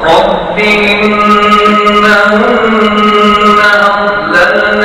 رب إنهن أضللن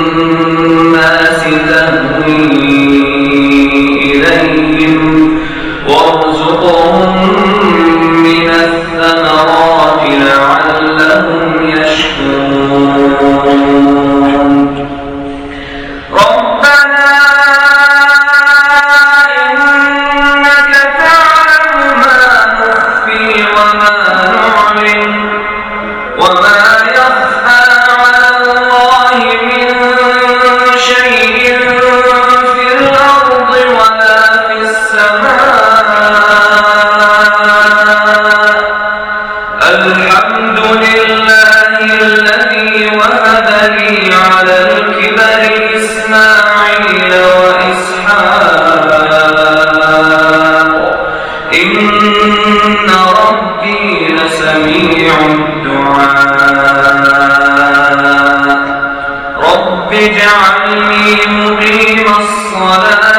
الناس تهوي إليهم وارزقهم من الثمرات لعلهم يشكرون. ربنا إنك تعلم ما نخفي وما نعلم واجعلني مقيم الصلاه